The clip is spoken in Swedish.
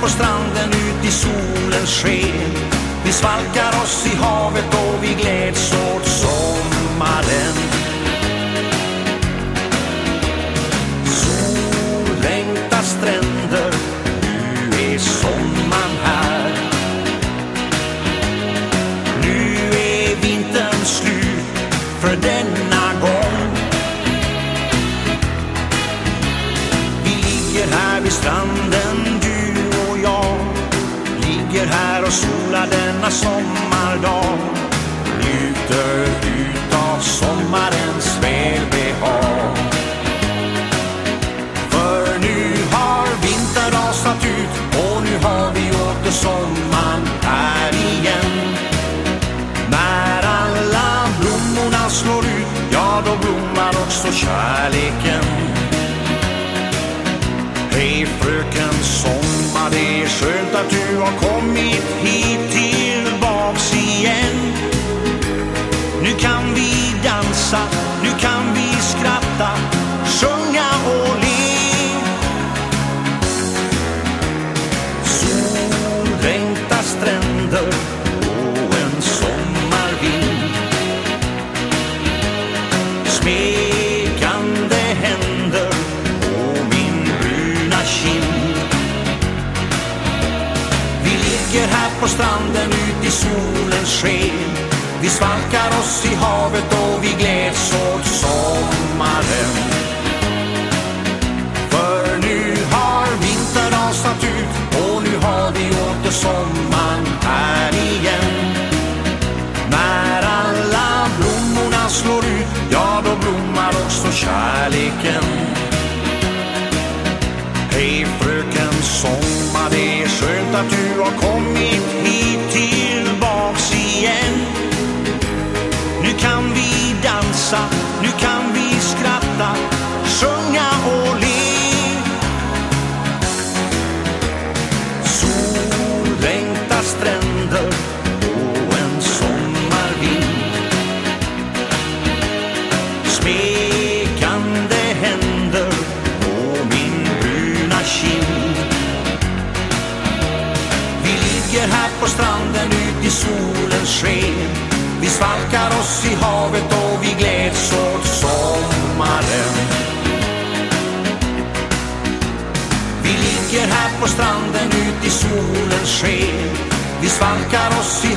på stranden ut i solens sken. Vi svalkar oss i havet och vi gläds åt sommaren. Solvänkta stränder, nu är sommaren här. Nu är vintern slut för denna gång. Vi ligger här vid stranden Ligger här och solar denna sommardag. Njuter utav sommarens välbehag. För nu har vintern rasat ut och nu har vi åter sommaren här igen. När alla blommorna slår ut, ja då blommar också kärleken. Hej fröken Sommar, det är skönt att du har kommit hit tillbaks igen. Nu kan vi dansa, nu kan vi skratta, sjunga och le. Ligger här på stranden ut i solens sken. Vi svalkar oss i havet och vi gläds åt sommaren. För nu har vintern rasat ut och nu har vi åter sommaren här igen. När alla blommorna slår ut, ja då blommar också kärleken. Hej fröken Sommar, det skönt att du har kommit hit tillbaks igen. Nu kan vi dansa, nu kan vi skratta, sjunga och le. Sollängta stränder och en sommarvind. Smed ligger här på stranden ut i solens sken. Vi svalkar oss i havet och vi gläds åt sommaren. Vi ligger här på stranden ut i solens sken. Vi svalkar oss i